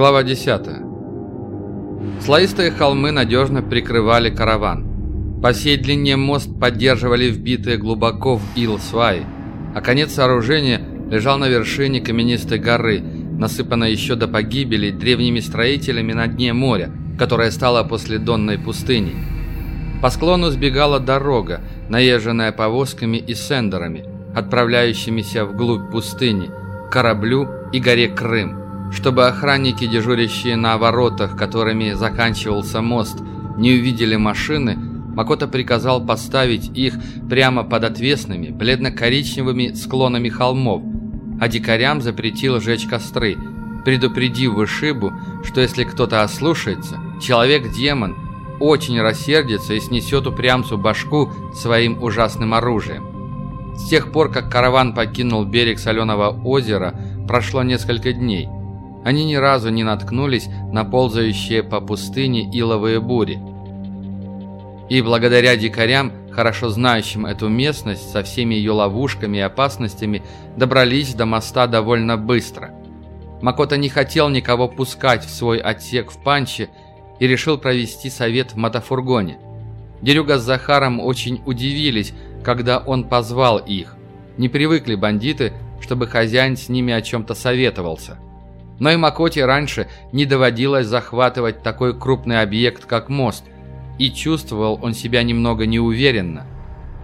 Глава 10. Слоистые холмы надежно прикрывали караван. По всей длине мост поддерживали вбитые глубоко в ил сваи, а конец сооружения лежал на вершине каменистой горы, насыпанной еще до погибели древними строителями на дне моря, которое стало после Донной пустыней. По склону сбегала дорога, наезженная повозками и сендерами, отправляющимися вглубь пустыни, кораблю и горе Крым чтобы охранники, дежурящие на воротах, которыми заканчивался мост, не увидели машины, Макото приказал поставить их прямо под отвесными, бледно-коричневыми склонами холмов, а дикарям запретил жечь костры, предупредив Вышибу, что если кто-то ослушается, человек-демон очень рассердится и снесет упрямцу башку своим ужасным оружием. С тех пор, как караван покинул берег Соленого озера, прошло несколько дней – они ни разу не наткнулись на ползающие по пустыне иловые бури. И благодаря дикарям, хорошо знающим эту местность со всеми ее ловушками и опасностями, добрались до моста довольно быстро. Макото не хотел никого пускать в свой отсек в Панче и решил провести совет в мотофургоне. Дерюга с Захаром очень удивились, когда он позвал их. Не привыкли бандиты, чтобы хозяин с ними о чем-то советовался. Но и Макоте раньше не доводилось захватывать такой крупный объект, как мост, и чувствовал он себя немного неуверенно.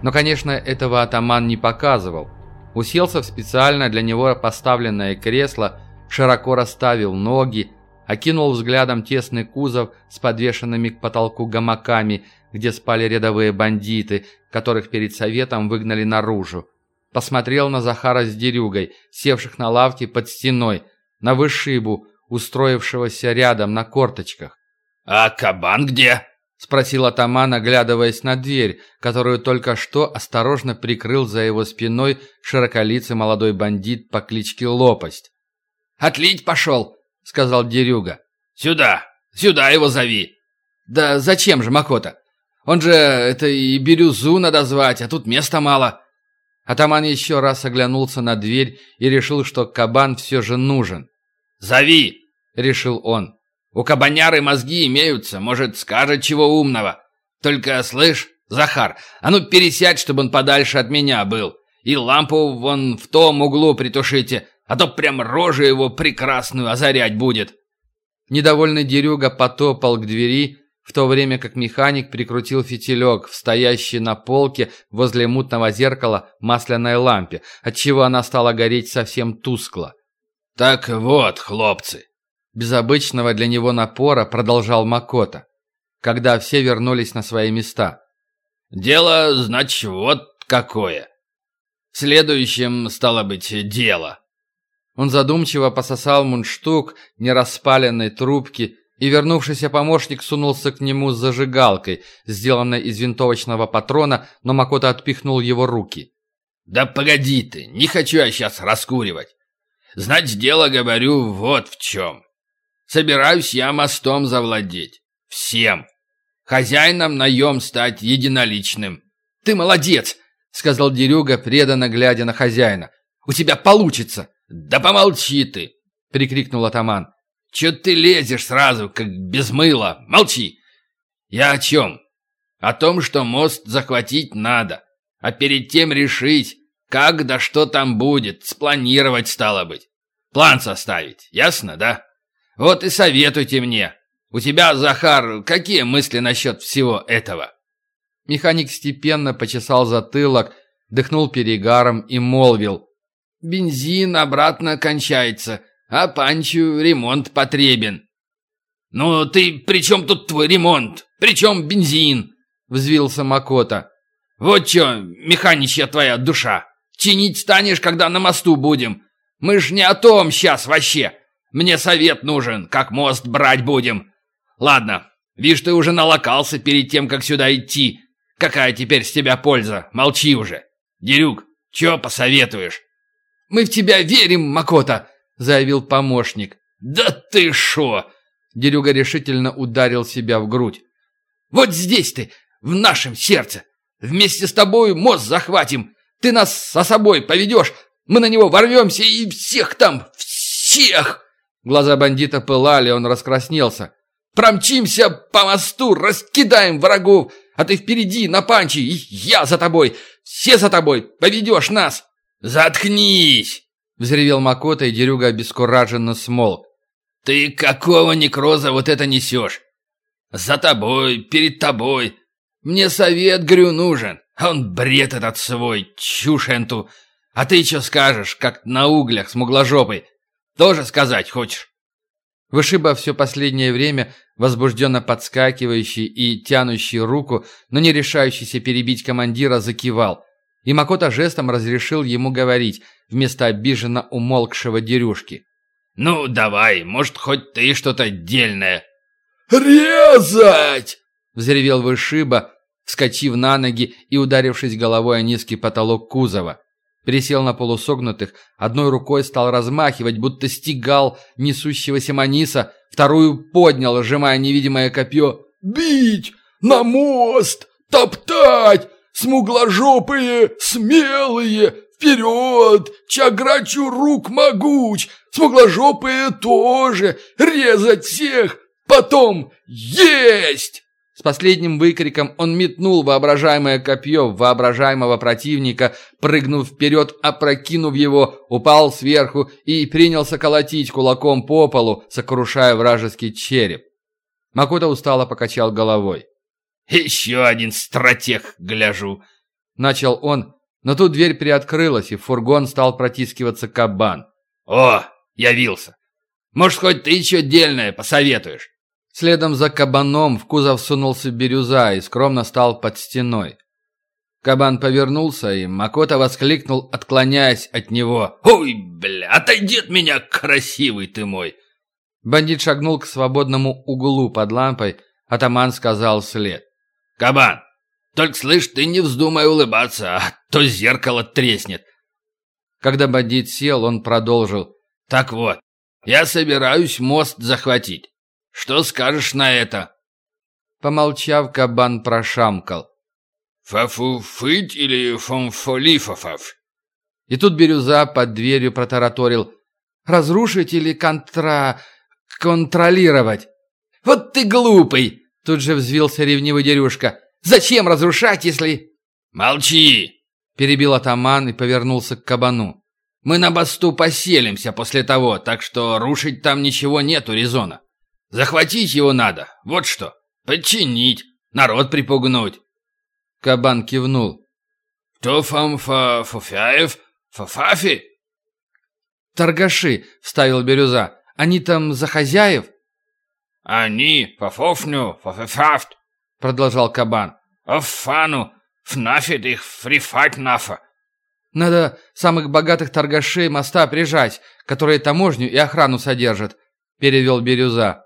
Но, конечно, этого атаман не показывал. Уселся в специально для него поставленное кресло, широко расставил ноги, окинул взглядом тесный кузов с подвешенными к потолку гамаками, где спали рядовые бандиты, которых перед советом выгнали наружу. Посмотрел на Захара с дерюгой, севших на лавке под стеной – на вышибу, устроившегося рядом на корточках. «А кабан где?» — спросил атаман, оглядываясь на дверь, которую только что осторожно прикрыл за его спиной широколицый молодой бандит по кличке Лопасть. «Отлить пошел!» — сказал Дерюга. «Сюда! Сюда его зови!» «Да зачем же, Макота? Он же это и бирюзу надо звать, а тут места мало!» Атаман еще раз оглянулся на дверь и решил, что кабан все же нужен. «Зови!» — решил он. «У кабаняры мозги имеются, может, скажет чего умного. Только, слышь, Захар, а ну пересядь, чтобы он подальше от меня был. И лампу вон в том углу притушите, а то прям рожу его прекрасную озарять будет». Недовольный Дерюга потопал к двери, в то время как механик прикрутил фитилек в стоящей на полке возле мутного зеркала масляной лампе, отчего она стала гореть совсем тускло. «Так вот, хлопцы!» Без обычного для него напора продолжал Макота, когда все вернулись на свои места. «Дело, значит, вот какое. В следующем, стало быть, дело». Он задумчиво пососал мундштук нераспаленной трубки и вернувшийся помощник сунулся к нему с зажигалкой, сделанной из винтовочного патрона, но Макото отпихнул его руки. «Да погоди ты, не хочу я сейчас раскуривать. Знать дело, говорю, вот в чем. Собираюсь я мостом завладеть. Всем. Хозяином наем стать единоличным». «Ты молодец!» — сказал Дерюга, преданно глядя на хозяина. «У тебя получится!» «Да помолчи ты!» — прикрикнул атаман. Че ты лезешь сразу, как без мыла? Молчи! Я о чем? О том, что мост захватить надо, а перед тем решить, как да что там будет, спланировать стало быть. План составить, ясно, да? Вот и советуйте мне. У тебя, Захар, какие мысли насчет всего этого?» Механик степенно почесал затылок, дыхнул перегаром и молвил. «Бензин обратно кончается а Панчу ремонт потребен». «Ну ты при чем тут твой ремонт? При чем бензин?» — взвился Макота. «Вот чё, механичья твоя душа. Чинить станешь, когда на мосту будем. Мы ж не о том сейчас вообще. Мне совет нужен, как мост брать будем. Ладно, видишь, ты уже налокался перед тем, как сюда идти. Какая теперь с тебя польза? Молчи уже. Дерюк, чё посоветуешь?» «Мы в тебя верим, Макота!» Заявил помощник. «Да ты шо!» Дерюга решительно ударил себя в грудь. «Вот здесь ты, в нашем сердце! Вместе с тобой мост захватим! Ты нас со собой поведешь! Мы на него ворвемся и всех там, всех!» Глаза бандита пылали, он раскраснелся. «Промчимся по мосту, раскидаем врагов, а ты впереди, на панче, и я за тобой, все за тобой, поведешь нас!» «Заткнись!» — взревел Макота, и Дерюга обескураженно смолк. «Ты какого некроза вот это несешь? За тобой, перед тобой. Мне совет, говорю, нужен. А он бред этот свой, чушь энту. А ты что скажешь, как на углях с мугложопой? Тоже сказать хочешь?» Вышиба все последнее время, возбужденно подскакивающий и тянущий руку, но не решающийся перебить командира, закивал. И Макота жестом разрешил ему говорить, вместо обиженно умолкшего дерюшки. «Ну, давай, может, хоть ты что-то отдельное». «Резать!» — взревел Вышиба, вскочив на ноги и ударившись головой о низкий потолок кузова. Присел на полусогнутых, одной рукой стал размахивать, будто стегал несущегося Маниса, вторую поднял, сжимая невидимое копье. «Бить! На мост! Топтать! Смугложопые, смелые! Вперед! Чаграчу рук могуч! Смугложопые тоже! Резать всех! Потом есть!» С последним выкриком он метнул воображаемое копье в воображаемого противника, прыгнув вперед, опрокинув его, упал сверху и принялся колотить кулаком по полу, сокрушая вражеский череп. Макута устало покачал головой. «Еще один стратег, гляжу!» Начал он, но тут дверь приоткрылась, и в фургон стал протискиваться кабан. «О, явился! Может, хоть ты еще дельное посоветуешь?» Следом за кабаном в кузов сунулся бирюза и скромно стал под стеной. Кабан повернулся, и Макота воскликнул, отклоняясь от него. «Ой, бля, отойди от меня, красивый ты мой!» Бандит шагнул к свободному углу под лампой, атаман сказал вслед. «Кабан, только слышь, ты не вздумай улыбаться, а то зеркало треснет!» Когда бандит сел, он продолжил. «Так вот, я собираюсь мост захватить. Что скажешь на это?» Помолчав, кабан прошамкал. «Фафу-фыть или фомфолифофав?» И тут Бирюза под дверью протараторил. «Разрушить или контра... контролировать?» «Вот ты глупый!» Тут же взвился ревнивый Дерюшка. «Зачем разрушать, если...» «Молчи!» Перебил атаман и повернулся к кабану. «Мы на басту поселимся после того, так что рушить там ничего нету резона. Захватить его надо, вот что. Подчинить, народ припугнуть. Кабан кивнул. Кто фамфа фуфяев? Фафафи? Торгаши, вставил Бирюза. Они там за хозяев? Они, фафофню, фафафафт, продолжал Кабан. Афану, фнафит их фрифать нафа. Надо самых богатых торгашей моста прижать, которые таможню и охрану содержат, перевел Бирюза.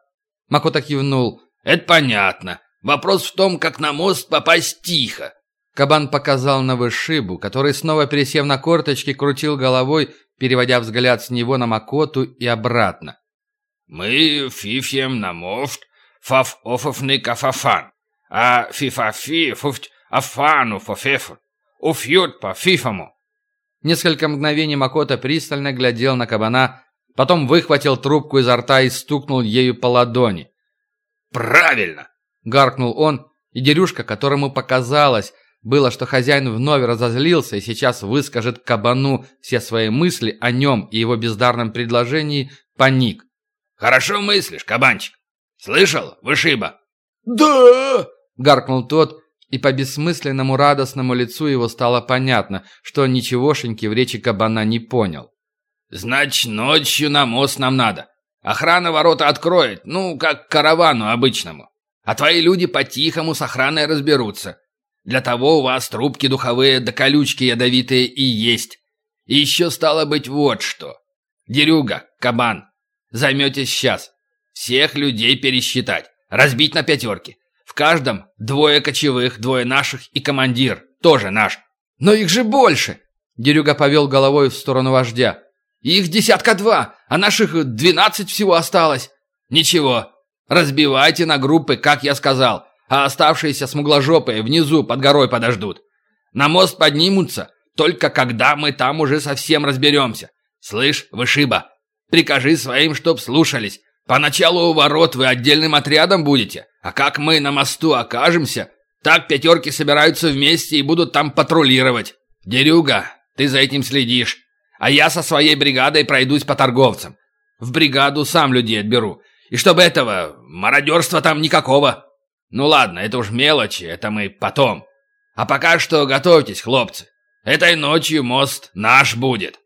Макота кивнул. «Это понятно. Вопрос в том, как на мост попасть тихо». Кабан показал на вышибу, который, снова пересев на корточки, крутил головой, переводя взгляд с него на Макоту и обратно. «Мы фифьем на мост, фаф офовный кафафан, а фифафи фуфть афану фофефу, уфьют по фифому». Несколько мгновений Макота пристально глядел на кабана, Потом выхватил трубку изо рта и стукнул ею по ладони. «Правильно!» — гаркнул он, и Дерюшка, которому показалось, было, что хозяин вновь разозлился и сейчас выскажет кабану все свои мысли о нем и его бездарном предложении, паник. «Хорошо мыслишь, кабанчик. Слышал, вышиба?» «Да!» — гаркнул тот, и по бессмысленному радостному лицу его стало понятно, что ничегошеньки в речи кабана не понял. «Значит, ночью на мост нам надо. Охрана ворота откроет, ну, как каравану обычному. А твои люди по-тихому с охраной разберутся. Для того у вас трубки духовые да колючки ядовитые и есть. И еще стало быть вот что. Дерюга, кабан, займетесь сейчас. Всех людей пересчитать, разбить на пятерки. В каждом двое кочевых, двое наших и командир, тоже наш. Но их же больше!» Дерюга повел головой в сторону вождя. Их десятка два, а наших двенадцать всего осталось. Ничего, разбивайте на группы, как я сказал, а оставшиеся смугложопые внизу под горой подождут. На мост поднимутся, только когда мы там уже совсем разберемся. Слышь, вышиба, Прикажи своим, чтоб слушались. Поначалу у ворот вы отдельным отрядом будете, а как мы на мосту окажемся, так пятерки собираются вместе и будут там патрулировать. Дерюга, ты за этим следишь. А я со своей бригадой пройдусь по торговцам. В бригаду сам людей отберу. И чтобы этого, мародерства там никакого. Ну ладно, это уж мелочи, это мы потом. А пока что готовьтесь, хлопцы. Этой ночью мост наш будет.